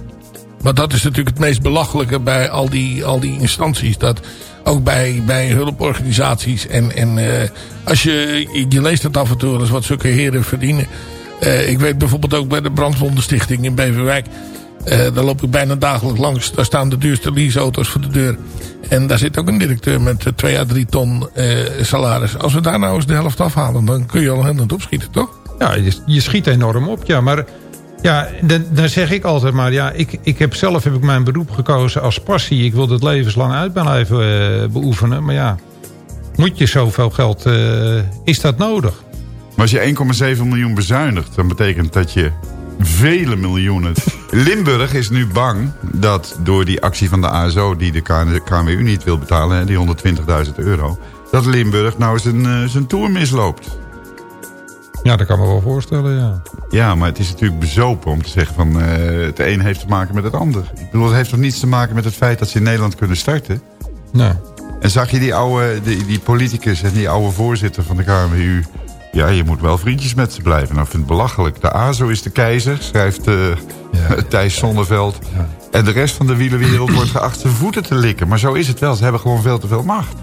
Maar dat is natuurlijk het meest belachelijke bij al die, al die instanties. Dat ook bij, bij hulporganisaties. En, en eh, als je, je leest het af en toe eens wat zulke heren verdienen. Eh, ik weet bijvoorbeeld ook bij de Brandwondenstichting in Beverwijk. eh, daar loop ik bijna dagelijks langs. Daar staan de duurste leaseauto's voor de deur. En daar zit ook een directeur met eh, 2 à 3 ton salaris. Als we daar nou eens de helft afhalen, dan kun je al heel opschieten, toch? Ja, je, je schiet enorm op, ja. Maar ja, dan, dan zeg ik altijd maar... Ja, ik, ik heb zelf heb ik mijn beroep gekozen als passie. Ik wil het levenslang uit blijven eh, beoefenen. Maar ja, moet je zoveel geld... eh, is dat nodig? Maar als je 1,7 miljoen bezuinigt, dan betekent dat je vele miljoenen... Limburg is nu bang dat door die actie van de ASO... die de KN KNWU niet wil betalen, hè, die 120.000 euro... dat Limburg nou zijn, eh, zijn tour misloopt. Ja, dat kan me wel voorstellen, ja. Ja, maar het is natuurlijk bezopen om te zeggen van... eh, het een heeft te maken met het ander. Ik bedoel, het heeft toch niets te maken met het feit dat ze in Nederland kunnen starten? Nee. En zag je die oude, die, die politicus en die oude voorzitter van de KMU... Ja, je moet wel vriendjes met ze blijven. Nou, ik vind het belachelijk. De ASO is de keizer, schrijft, eh, Thijs Zonneveld. En de rest van de wielerwereld wordt geacht zijn voeten te likken. Maar zo is het wel. Ze hebben gewoon veel te veel macht.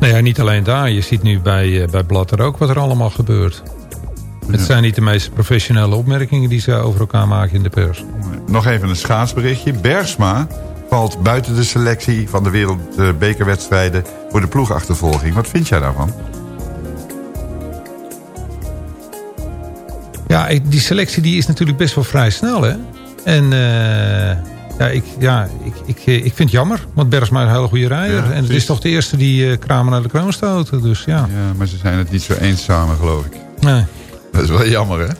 Nou ja, niet alleen daar. Je ziet nu bij, eh, bij Blatter ook wat er allemaal gebeurt. Het zijn niet de meest professionele opmerkingen die ze over elkaar maken in de pers. Nog even een schaatsberichtje. Bergsma valt buiten de selectie van de wereldbekerwedstrijden... voor de ploegachtervolging. Wat vind jij daarvan? Ja, die selectie die is natuurlijk best wel vrij snel, hè. En eh, ja, ik, ja ik, ik, eh, ik vind het jammer, want Bergsma is een hele goede rijder. Ja, en het is toch de eerste die Kramer naar de kroon stoten. Dus ja, Ja, maar ze zijn het niet zo eens samen, geloof ik. nee. Dat is wel jammer, hè?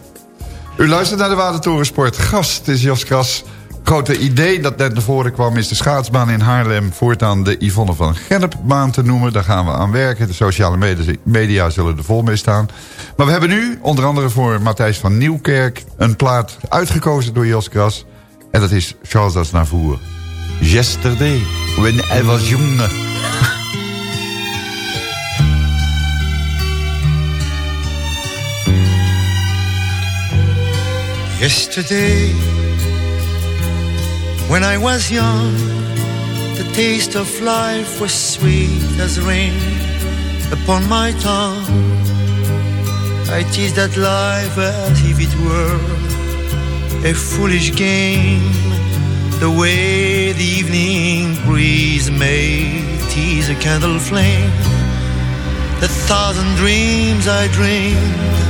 U luistert naar de Watertorensport. Gast is Jos Kras. Grote idee dat net naar voren kwam... is de schaatsbaan in Haarlem voortaan de Yvonne van Gennepbaan te noemen. Daar gaan we aan werken. De sociale media, zullen er vol mee staan. Maar we hebben nu, onder andere voor Matthijs van Nieuwkerk... een plaat uitgekozen door Jos Kras. En dat is Charles Aznavour. Yesterday, when I was young. Yesterday, when I was young, the taste of life was sweet as rain upon my tongue. I teased at life as if it were a foolish game, the way the evening breeze may tease a candle flame. The thousand dreams I dreamed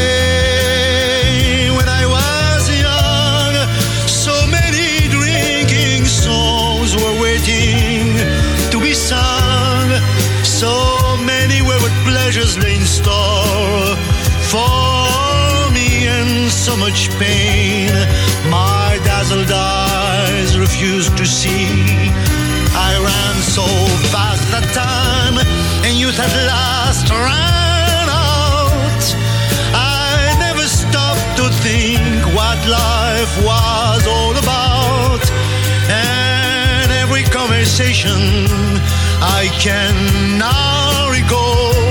store for me, and so much pain my dazzled eyes refused to see. I ran so fast that time, and youth at last ran out. I never stopped to think what life was all about. And every conversation I can now recall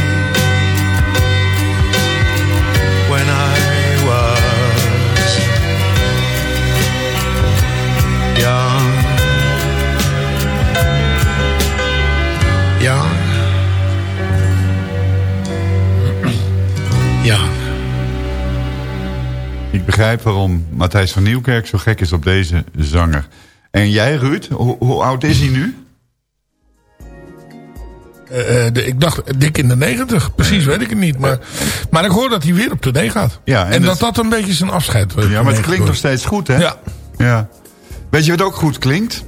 Ik begrijp waarom Matthijs van Nieuwkerk zo gek is op deze zanger. En jij, Ruud, hoe, hoe oud is hij nu? Eh, eh, de- ik dacht dik in de negentig. Precies weet ik het niet. Maar, maar ik hoor dat hij weer op tournee gaat. Ja, en en dat dat een beetje zijn afscheid eh, Ja, maar het klinkt nog steeds goed, hè? Ja. ja. Weet je wat ook goed klinkt?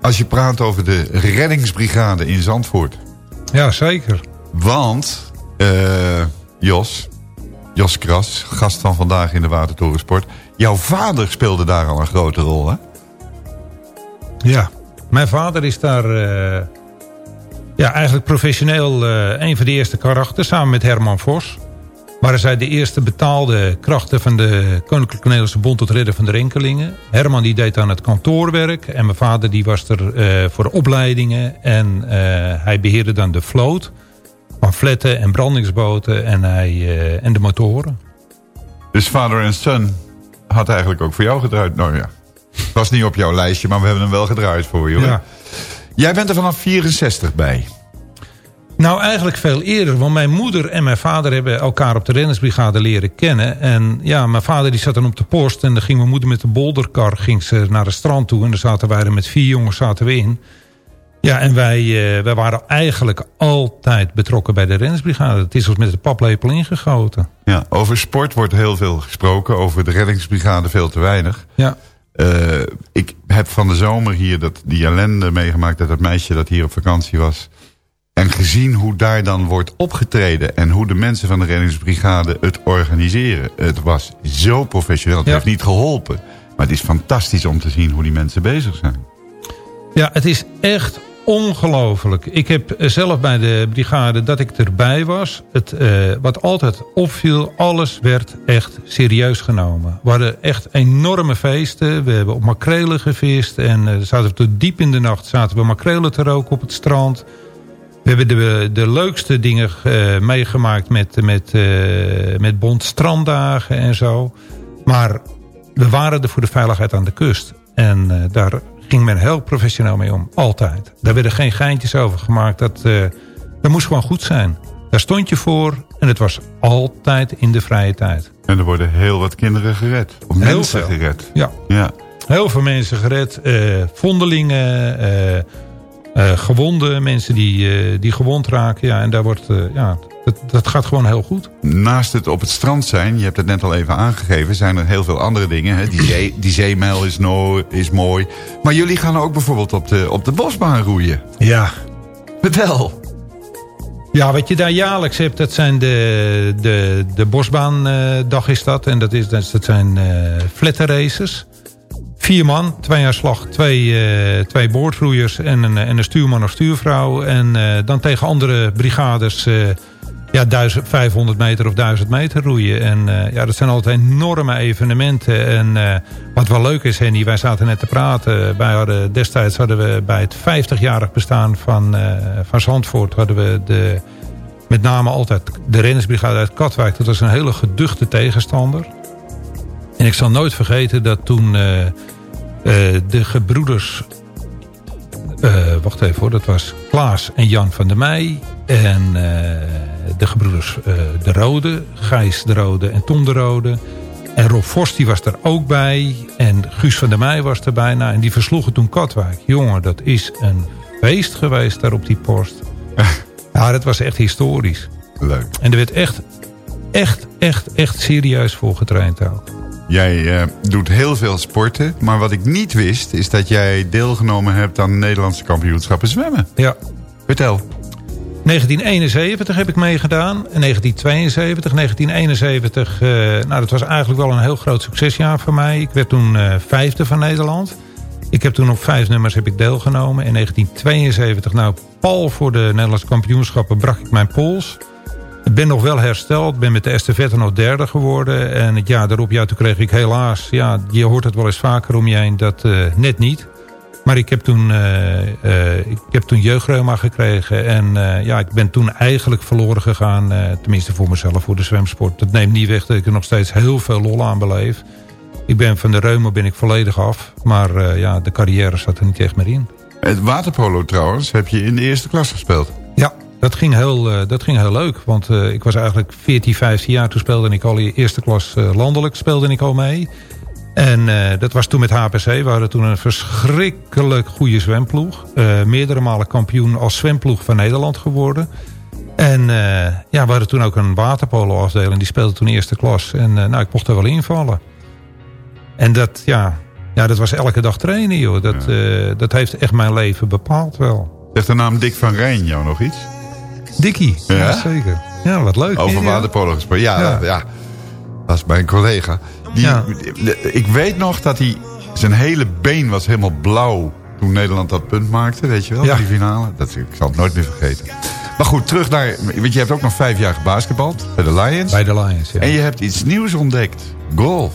Als je praat over de reddingsbrigade in Zandvoort. Ja, zeker. Want, eh, Jos, Jos Kras, gast van vandaag in de Watertorensport. Jouw vader speelde daar al een grote rol, hè? Ja, mijn vader is daar eh, ja, eigenlijk professioneel eh, een van de eerste karakters. Samen met Herman Vos. Waren zij de eerste betaalde krachten van de Koninklijke Nederlandse Bond tot Redder van de Renkelingen. Herman die deed aan het kantoorwerk. En mijn vader die was er eh, voor de opleidingen. En hij beheerde dan de vloot van fletten en brandingsboten en, hij, eh, en de motoren. Dus Father and Son had eigenlijk ook voor jou gedraaid. Nou ja, het was niet op jouw lijstje, maar we hebben hem wel gedraaid voor je. Hoor. Ja. Jij bent er vanaf 64 bij. Nou, eigenlijk veel eerder. Want mijn moeder en mijn vader hebben elkaar op de rennersbrigade leren kennen. En ja, mijn vader die zat dan op de post. En dan ging mijn moeder met de bolderkar ging ze naar het strand toe. En daar zaten wij er met vier jongens zaten we in. Ja, en wij, eh, wij waren eigenlijk altijd betrokken bij de rennersbrigade. Het is ons met de paplepel ingegoten. Ja, over sport wordt heel veel gesproken. Over de reddingsbrigade veel te weinig. Ja. Eh, ik heb van de zomer hier dat, die ellende meegemaakt... dat dat meisje dat hier op vakantie was. En gezien hoe daar dan wordt opgetreden... en hoe de mensen van de reddingsbrigade het organiseren. Het was zo professioneel. Het Ja. heeft niet geholpen. Maar het is fantastisch om te zien hoe die mensen bezig zijn. Ja, het is echt ongelooflijk. Ik heb zelf bij de brigade dat ik erbij was. Het, eh, wat altijd opviel, alles werd echt serieus genomen. We hadden echt enorme feesten. We hebben op makrelen gevist. En eh, zaten we tot diep in de nacht zaten we makrelen te roken op het strand. We hebben de, de leukste dingen eh, meegemaakt met, met, met bond stranddagen en zo. Maar we waren er voor de veiligheid aan de kust. En daar ging men heel professioneel mee om. Altijd. Daar werden geen geintjes over gemaakt. Dat, eh, dat moest gewoon goed zijn. Daar stond je voor. En het was altijd in de vrije tijd. En er worden heel wat kinderen gered. Of Heel mensen veel. gered. Ja. Ja. Heel veel mensen gered. eh, vondelingen. Eh, gewonden. Mensen die, eh, die gewond raken. Ja, en daar wordt... eh, ja, dat, dat gaat gewoon heel goed. Naast het op het strand zijn, je hebt het net al even aangegeven... zijn er heel veel andere dingen. Hè? Die, zee, die zeemijl is, no, is mooi. Maar jullie gaan ook bijvoorbeeld op de, op de bosbaan roeien. Ja. Vertel. Ja, wat je daar jaarlijks hebt, dat zijn de, de, de bosbaandag is dat. En dat, is, dat, zijn flatter races. Vier man, twee aan slag, twee, eh, twee boordroeiers en een, en een stuurman of stuurvrouw. En eh, dan tegen andere brigades eh, ja, 1500 meter of 1000 meter roeien. En ja, dat zijn altijd enorme evenementen. En wat wel leuk is, Henny, wij zaten net te praten. Wij hadden, destijds hadden we bij het 50-jarig bestaan van, van Zandvoort... hadden we de, met name altijd de rennersbrigade uit Katwijk. Dat was een hele geduchte tegenstander. En ik zal nooit vergeten dat toen eh, eh, de gebroeders... eh, wacht even hoor, dat was Klaas en Jan van der Meij. En de gebroeders De Rode, Gijs de Rode en Tom de Rode. En Rob Vos die was er ook bij. En Guus van der Meij was erbij. Nou, en die versloegen toen Katwijk. Jongen, dat is een feest geweest daar op die post. ja, dat was echt historisch. Leuk. En er werd echt, echt, echt, echt serieus voor getraind ook. Jij eh, doet heel veel sporten. Maar wat ik niet wist, is dat jij deelgenomen hebt... aan de Nederlandse kampioenschappen zwemmen. Ja. Vertel. 1971 heb ik meegedaan. En 1972, 1971. eh, nou, dat was eigenlijk wel een heel groot succesjaar voor mij. Ik werd toen eh, vijfde van Nederland. Ik heb toen op vijf nummers heb ik deelgenomen. In 1972, nou, pal voor de Nederlandse kampioenschappen brak ik mijn pols. Ik ben nog wel hersteld. Ben met de estafette nog derde geworden. En het jaar daarop, ja, toen kreeg ik helaas... Ja, je hoort het wel eens vaker om je heen, dat eh, net niet. Maar ik heb toen, eh, eh, ik heb toen jeugdreuma gekregen. En ja, ik ben toen eigenlijk verloren gegaan. tenminste voor mezelf, voor de zwemsport. Dat neemt niet weg dat ik er nog steeds heel veel lol aan beleef. Ik ben van de reuma ben ik volledig af. Maar ja, de carrière zat er niet echt meer in. Het waterpolo trouwens heb je in de eerste klas gespeeld. Dat ging heel, eh, dat ging heel leuk. Want eh, ik was eigenlijk 14, 15 jaar. Toen speelde ik al in eerste klas eh, landelijk speelde ik al mee. En dat was toen met HPC. We hadden toen een verschrikkelijk goede zwemploeg. Meerdere malen kampioen als zwemploeg van Nederland geworden. En ja, we hadden toen ook een waterpolo afdeling. Die speelde toen eerste klas. En nou, ik mocht er wel invallen. En dat, ja, ja, dat was elke dag trainen, joh. Dat, dat heeft echt mijn leven bepaald wel. Zegt de naam Dick van Rijn jou nog iets? Dikkie, ja? Ja? zeker. Ja, wat leuk. Over waterpolo gesproken. Ja, ja. Ja. dat is mijn collega. Die. Ik weet nog dat hij... Zijn hele been was helemaal blauw Toen Nederland dat punt maakte, weet je wel, Ja. die finale. Dat, ik zal het nooit meer vergeten. Maar goed, terug naar... Want je hebt ook nog vijf jaar gebasketbald bij de Lions. Bij de Lions, ja. En je hebt iets nieuws ontdekt. Golf.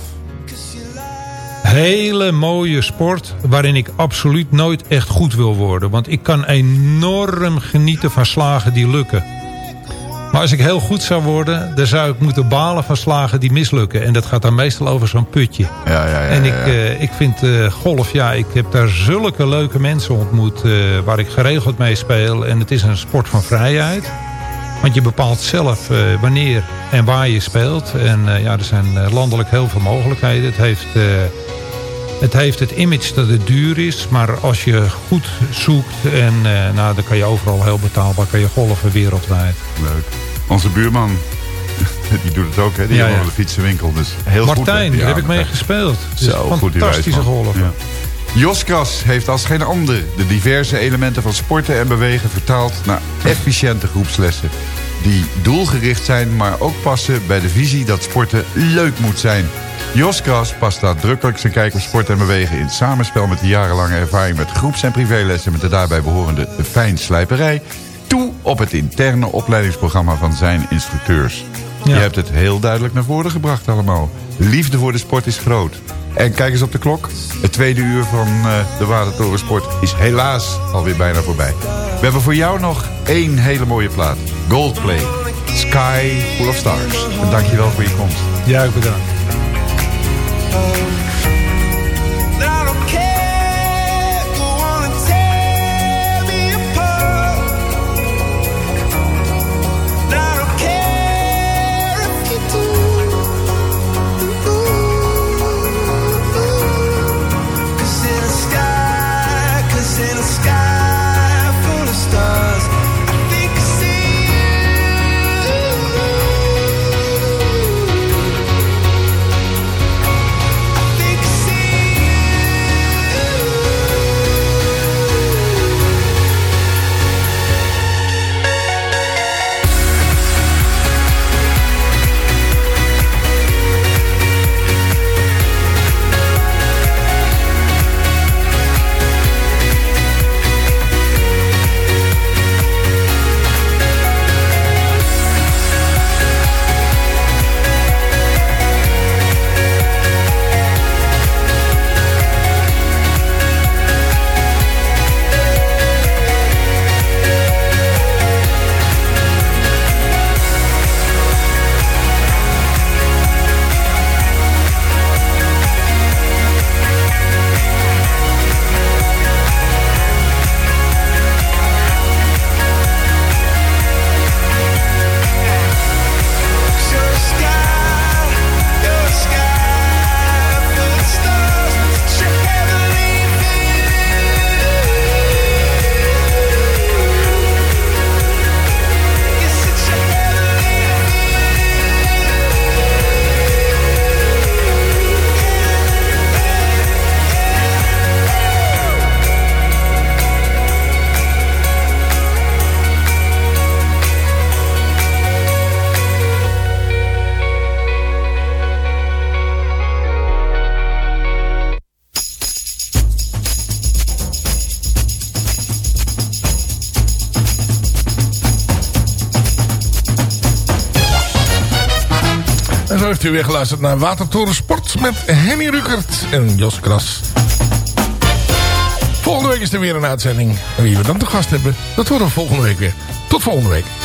Hele mooie sport waarin ik absoluut nooit echt goed wil worden. Want ik kan enorm genieten van slagen die lukken. Maar als ik heel goed zou worden, dan zou ik moeten balen van slagen die mislukken. En dat gaat dan meestal over zo'n putje. Ja, ja, ja. En ik, eh, ik vind eh, golf, ja, ik heb daar zulke leuke mensen ontmoet... eh, waar ik geregeld mee speel. En het is een sport van vrijheid. Want je bepaalt zelf wanneer en waar je speelt. En ja, er zijn landelijk heel veel mogelijkheden. Het heeft, het heeft het image dat het duur is. Maar als je goed zoekt, en, eh, nou, dan kan je overal heel betaalbaar kan je golven wereldwijd. Leuk. Onze buurman, die doet het ook, hè? Die Ja, ja. een fietsenwinkel. Dus heel goed. Martijn, hè? daar Ja, heb ik mee gespeeld. Zo goed fantastische golven. Ja. Jos Kras heeft als geen ander de diverse elementen van sporten en bewegen vertaald naar efficiënte groepslessen. Die doelgericht zijn, maar ook passen bij de visie dat sporten leuk moet zijn. Jos Kras past nadrukkelijk zijn kijk op sport en bewegen in samenspel met de jarenlange ervaring met groeps- en privélessen met de daarbij behorende fijnslijperij toe op het interne opleidingsprogramma van zijn instructeurs. Je hebt het heel duidelijk naar voren gebracht allemaal. Liefde voor de sport is groot. En kijk eens op de klok. Het tweede uur van eh, de Watertorensport is helaas alweer bijna voorbij. We hebben voor jou nog één hele mooie plaat. Goldplay. Sky Full of Stars. En dankjewel voor je komst. Ja, ik bedankt. I u weer geluisterd naar Watertoren Sport met Henny Rukert en Jos Kras. Volgende week is er weer een uitzending. En wie we dan te gast hebben, dat horen we volgende week weer. Tot volgende week.